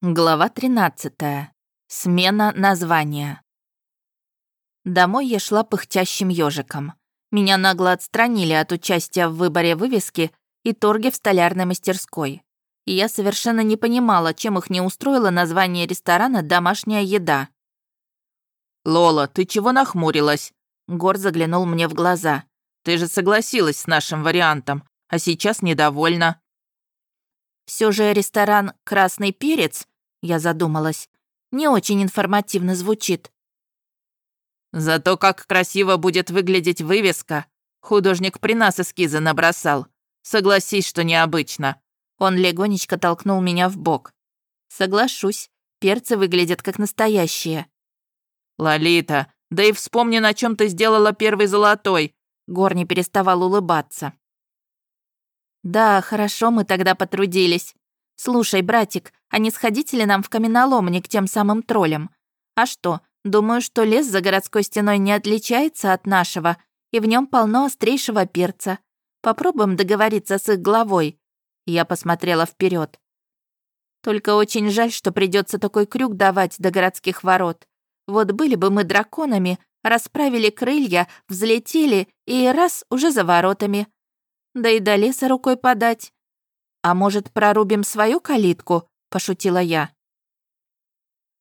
Глава 13. Смена названия. Домой я шла пыхтящим ежиком. Меня нагло отстранили от участия в выборе вывески и торге в столярной мастерской. И я совершенно не понимала, чем их не устроило название ресторана «Домашняя еда». «Лола, ты чего нахмурилась?» Гор заглянул мне в глаза. «Ты же согласилась с нашим вариантом, а сейчас недовольна». Все же ресторан «Красный перец», я задумалась, не очень информативно звучит. Зато как красиво будет выглядеть вывеска. Художник при нас эскизы набросал. Согласись, что необычно. Он легонечко толкнул меня в бок. Соглашусь, перцы выглядят как настоящие. Лолита, да и вспомни, на чем ты сделала первый золотой. Гор не переставал улыбаться. «Да, хорошо мы тогда потрудились. Слушай, братик, а не сходите ли нам в каменоломни к тем самым троллям? А что, думаю, что лес за городской стеной не отличается от нашего, и в нем полно острейшего перца. Попробуем договориться с их главой». Я посмотрела вперед. Только очень жаль, что придется такой крюк давать до городских ворот. Вот были бы мы драконами, расправили крылья, взлетели и раз уже за воротами да и до леса рукой подать. А может, прорубим свою калитку?» — пошутила я.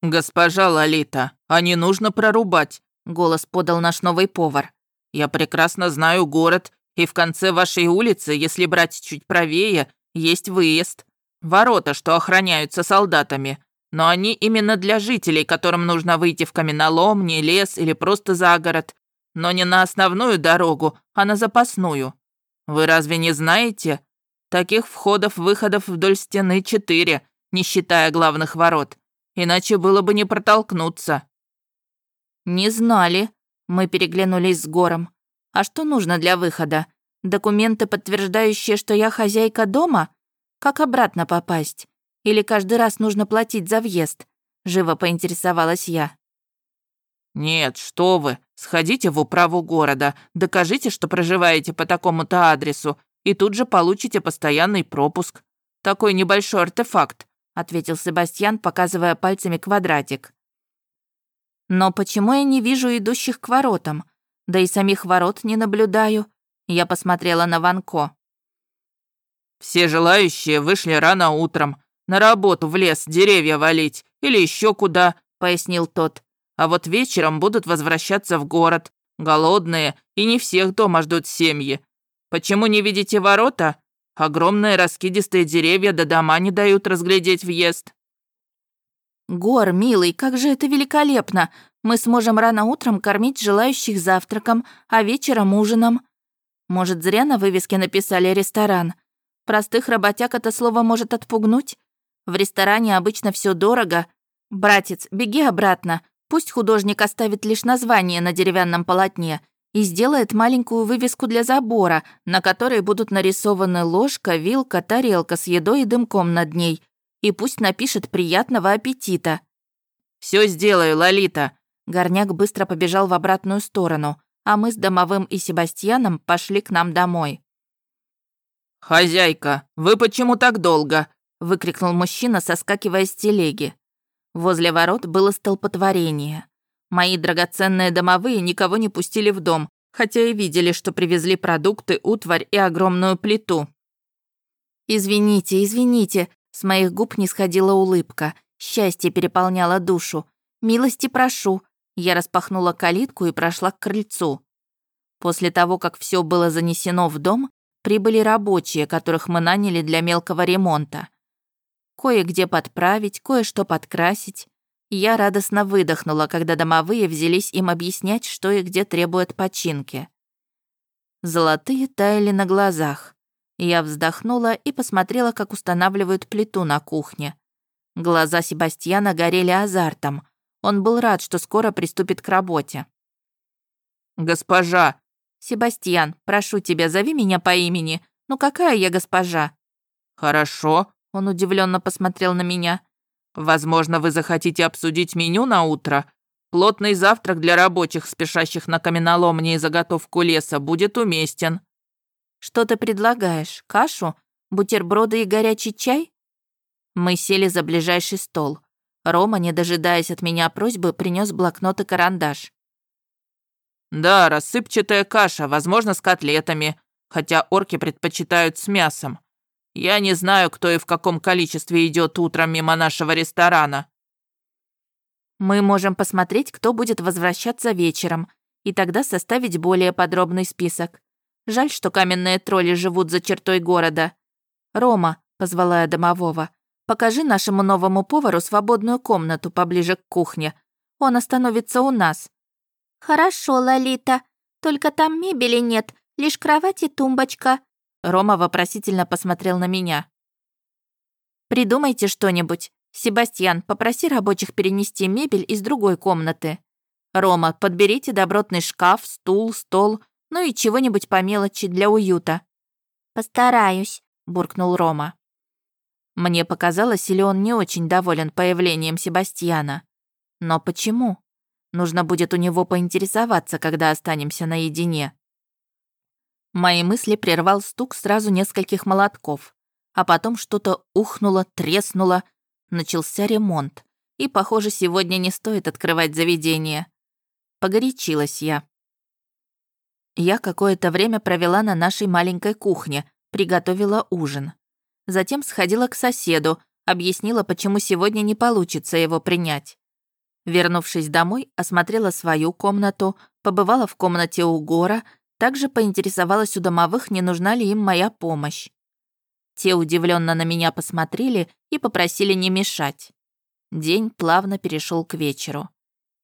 «Госпожа Лолита, а не нужно прорубать», — голос подал наш новый повар. «Я прекрасно знаю город, и в конце вашей улицы, если брать чуть правее, есть выезд. Ворота, что охраняются солдатами. Но они именно для жителей, которым нужно выйти в каменоломни, лес или просто за город. Но не на основную дорогу, а на запасную. Вы разве не знаете? Таких входов-выходов вдоль стены четыре, не считая главных ворот. Иначе было бы не протолкнуться». «Не знали», — мы переглянулись с Гором. «А что нужно для выхода? Документы, подтверждающие, что я хозяйка дома? Как обратно попасть? Или каждый раз нужно платить за въезд?» Живо поинтересовалась я. «Нет, что вы, сходите в управу города, докажите, что проживаете по такому-то адресу, и тут же получите постоянный пропуск. Такой небольшой артефакт», — ответил Себастьян, показывая пальцами квадратик. «Но почему я не вижу идущих к воротам? Да и самих ворот не наблюдаю». Я посмотрела на Ванко. «Все желающие вышли рано утром, на работу в лес, деревья валить или еще куда», — пояснил тот. А вот вечером будут возвращаться в город, голодные, и не всех дома ждут семьи. Почему не видите ворота? Огромные раскидистые деревья до дома не дают разглядеть въезд». «Гор, милый, как же это великолепно! Мы сможем рано утром кормить желающих завтраком, а вечером ужином. Может, зря на вывеске написали «ресторан». Простых работяг это слово может отпугнуть. В ресторане обычно все дорого. Братец, беги обратно. Пусть художник оставит лишь название на деревянном полотне и сделает маленькую вывеску для забора, на которой будут нарисованы ложка, вилка, тарелка с едой и дымком над ней. И пусть напишет «приятного аппетита». Все сделаю, Лолита!» Горняк быстро побежал в обратную сторону, а мы с Домовым и Себастьяном пошли к нам домой. «Хозяйка, вы почему так долго?» выкрикнул мужчина, соскакивая с телеги. Возле ворот было столпотворение. Мои драгоценные домовые никого не пустили в дом, хотя и видели, что привезли продукты, утварь и огромную плиту. «Извините, извините», с моих губ не сходила улыбка. Счастье переполняло душу. «Милости прошу». Я распахнула калитку и прошла к крыльцу. После того, как все было занесено в дом, прибыли рабочие, которых мы наняли для мелкого ремонта кое-где подправить, кое-что подкрасить. Я радостно выдохнула, когда домовые взялись им объяснять, что и где требует починки. Золотые таяли на глазах. Я вздохнула и посмотрела, как устанавливают плиту на кухне. Глаза Себастьяна горели азартом. Он был рад, что скоро приступит к работе. «Госпожа!» «Себастьян, прошу тебя, зови меня по имени. Ну какая я госпожа?» «Хорошо», он удивленно посмотрел на меня. «Возможно, вы захотите обсудить меню на утро? Плотный завтрак для рабочих, спешащих на каменоломни и заготовку леса, будет уместен». «Что ты предлагаешь? Кашу? Бутерброды и горячий чай?» Мы сели за ближайший стол. Рома, не дожидаясь от меня просьбы, принес блокнот и карандаш. «Да, рассыпчатая каша, возможно, с котлетами, хотя орки предпочитают с мясом. Я не знаю, кто и в каком количестве идет утром мимо нашего ресторана». «Мы можем посмотреть, кто будет возвращаться вечером, и тогда составить более подробный список. Жаль, что каменные тролли живут за чертой города. Рома, позвала я домового, покажи нашему новому повару свободную комнату поближе к кухне. Он остановится у нас. Хорошо, Лолита. Только там мебели нет, лишь кровать и тумбочка. Рома вопросительно посмотрел на меня. Придумайте что-нибудь. Себастьян, попроси рабочих перенести мебель из другой комнаты. Рома, подберите добротный шкаф, стул, стол, ну и чего-нибудь по мелочи для уюта». «Постараюсь», — буркнул Рома. Мне показалось, или он не очень доволен появлением Себастьяна. Но почему? Нужно будет у него поинтересоваться, когда останемся наедине. Мои мысли прервал стук сразу нескольких молотков, а потом что-то ухнуло, треснуло. Начался ремонт, и, похоже, сегодня не стоит открывать заведение. Погорячилась я. Я какое-то время провела на нашей маленькой кухне, приготовила ужин. Затем сходила к соседу, объяснила, почему сегодня не получится его принять. Вернувшись домой, осмотрела свою комнату, побывала в комнате у Гора, также поинтересовалась у домовых, не нужна ли им моя помощь. Те удивленно на меня посмотрели и попросили не мешать. День плавно перешел к вечеру.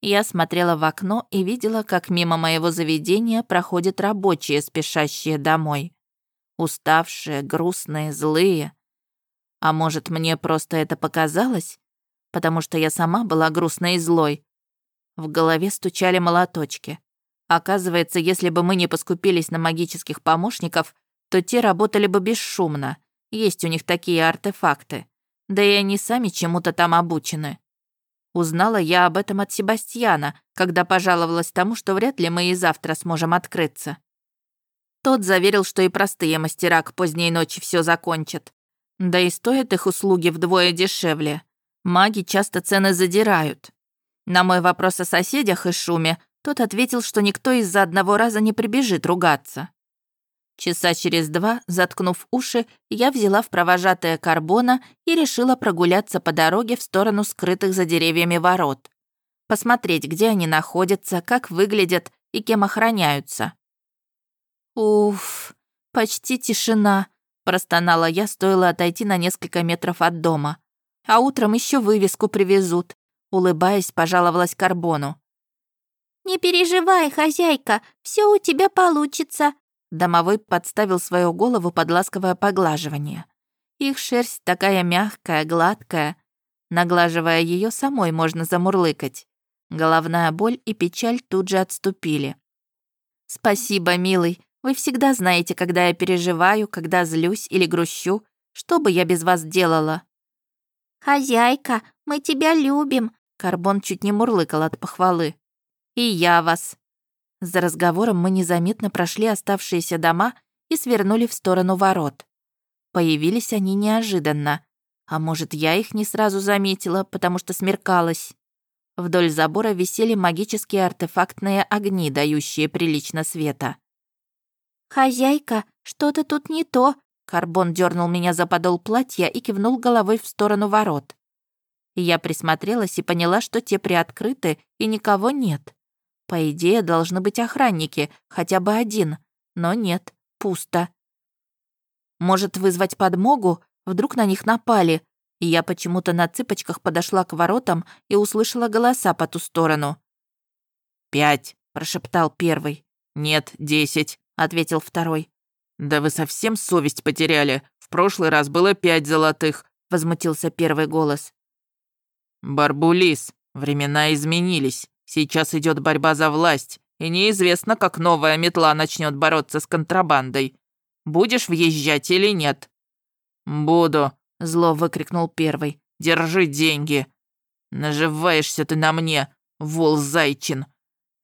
Я смотрела в окно и видела, как мимо моего заведения проходят рабочие, спешащие домой. Уставшие, грустные, злые. А может, мне просто это показалось? Потому что я сама была грустной и злой. В голове стучали молоточки. Оказывается, если бы мы не поскупились на магических помощников, то те работали бы бесшумно. Есть у них такие артефакты. Да и они сами чему-то там обучены. Узнала я об этом от Себастьяна, когда пожаловалась тому, что вряд ли мы и завтра сможем открыться. Тот заверил, что и простые мастера к поздней ночи все закончат. Да и стоят их услуги вдвое дешевле. Маги часто цены задирают. На мой вопрос о соседях и шуме, тот ответил, что никто из-за одного раза не прибежит ругаться. Часа через два, заткнув уши, я взяла в провожатое карбона и решила прогуляться по дороге в сторону скрытых за деревьями ворот. Посмотреть, где они находятся, как выглядят и кем охраняются. «Уф, почти тишина», — простонала я, стоило отойти на несколько метров от дома. «А утром еще вывеску привезут», — улыбаясь, пожаловалась Карбону. «Не переживай, хозяйка, все у тебя получится», Домовой подставил свою голову под ласковое поглаживание. Их шерсть такая мягкая, гладкая. Наглаживая ее самой можно замурлыкать. Головная боль и печаль тут же отступили. «Спасибо, милый. Вы всегда знаете, когда я переживаю, когда злюсь или грущу. Что бы я без вас делала?» «Хозяйка, мы тебя любим», — Карбон чуть не мурлыкал от похвалы. «И я вас», за разговором мы незаметно прошли оставшиеся дома и свернули в сторону ворот. Появились они неожиданно. А может, я их не сразу заметила, потому что смеркалось. Вдоль забора висели магические артефактные огни, дающие прилично света. «Хозяйка, что-то тут не то», Карбон дернул меня за подол платья и кивнул головой в сторону ворот. Я присмотрелась и поняла, что те приоткрыты и никого нет. По идее, должны быть охранники, хотя бы один. Но нет, пусто. Может, вызвать подмогу? Вдруг на них напали? И я почему-то на цыпочках подошла к воротам и услышала голоса по ту сторону. «Пять», — прошептал первый. «Нет, десять», — ответил второй. «Да вы совсем совесть потеряли. В прошлый раз было пять золотых», — возмутился первый голос. «Барбулис, времена изменились. Сейчас идет борьба за власть, и неизвестно, как новая метла начнет бороться с контрабандой. Будешь въезжать или нет?» «Буду», — зло выкрикнул первый. «Держи деньги». «Наживаешься ты на мне, вол Зайчин.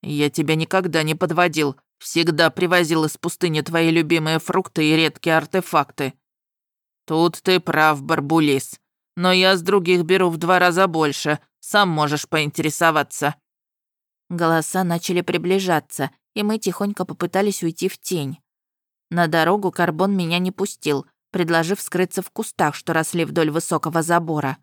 Я тебя никогда не подводил, всегда привозил из пустыни твои любимые фрукты и редкие артефакты». «Тут ты прав, Барбулис. но я с других беру в два раза больше. Сам можешь поинтересоваться». Голоса начали приближаться, и мы тихонько попытались уйти в тень. На дорогу Карбон меня не пустил, предложив скрыться в кустах, что росли вдоль высокого забора.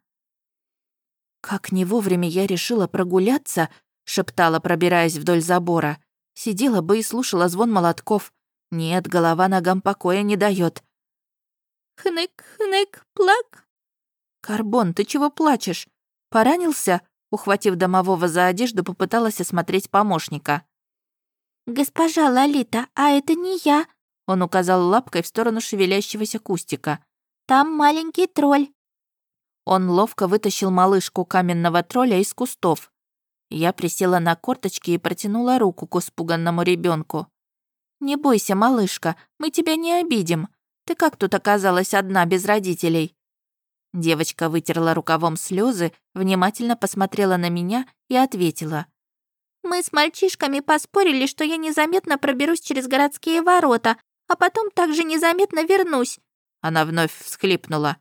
«Как не вовремя я решила прогуляться», — шептала, пробираясь вдоль забора. Сидела бы и слушала звон молотков. Нет, голова ногам покоя не дает. «Хнык, хнык, плак». «Карбон, ты чего плачешь? Поранился?» Ухватив домового за одежду, попыталась осмотреть помощника. «Госпожа Лолита, а это не я», — он указал лапкой в сторону шевелящегося кустика. «Там маленький тролль». Он ловко вытащил малышку каменного тролля из кустов. Я присела на корточки и протянула руку к испуганному ребенку. «Не бойся, малышка, мы тебя не обидим. Ты как тут оказалась одна без родителей?» Девочка вытерла рукавом слезы, внимательно посмотрела на меня и ответила. Мы с мальчишками поспорили, что я незаметно проберусь через городские ворота, а потом также незаметно вернусь. Она вновь всхлипнула.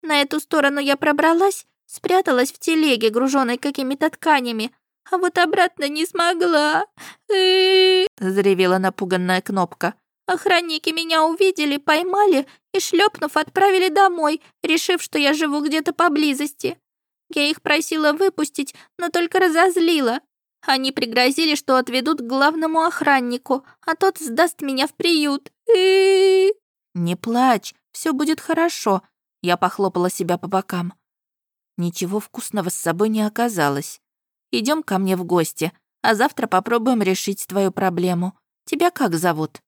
На эту сторону я пробралась, спряталась в телеге, груженной какими-то тканями, а вот обратно не смогла. заревела напуганная кнопка. Охранники меня увидели, поймали и, шлепнув, отправили домой, решив, что я живу где-то поблизости. Я их просила выпустить, но только разозлила. Они пригрозили, что отведут к главному охраннику, а тот сдаст меня в приют. И... Не плачь, все будет хорошо. Я похлопала себя по бокам. Ничего вкусного с собой не оказалось. Идем ко мне в гости, а завтра попробуем решить твою проблему. Тебя как зовут?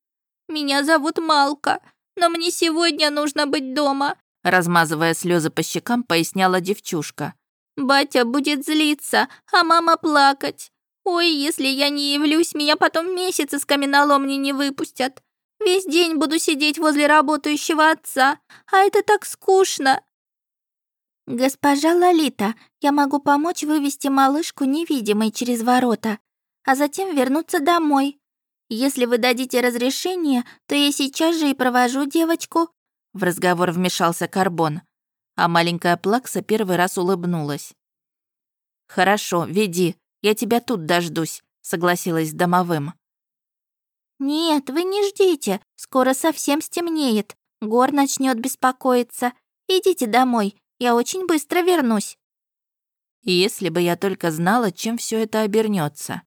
Меня зовут Малка, но мне сегодня нужно быть дома. Размазывая слезы по щекам, поясняла девчушка. Батя будет злиться, а мама плакать. Ой, если я не явлюсь, меня потом месяц из каменоломни не выпустят. Весь день буду сидеть возле работающего отца, а это так скучно. Госпожа Лолита, я могу помочь вывести малышку невидимой через ворота, а затем вернуться домой. Если вы дадите разрешение, то я сейчас же и провожу девочку. В разговор вмешался Карбон, а маленькая Плакса первый раз улыбнулась. «Хорошо, веди, я тебя тут дождусь», — согласилась с домовым. «Нет, вы не ждите, скоро совсем стемнеет. Гор начнет беспокоиться. Идите домой, я очень быстро вернусь». Если бы я только знала, чем все это обернется.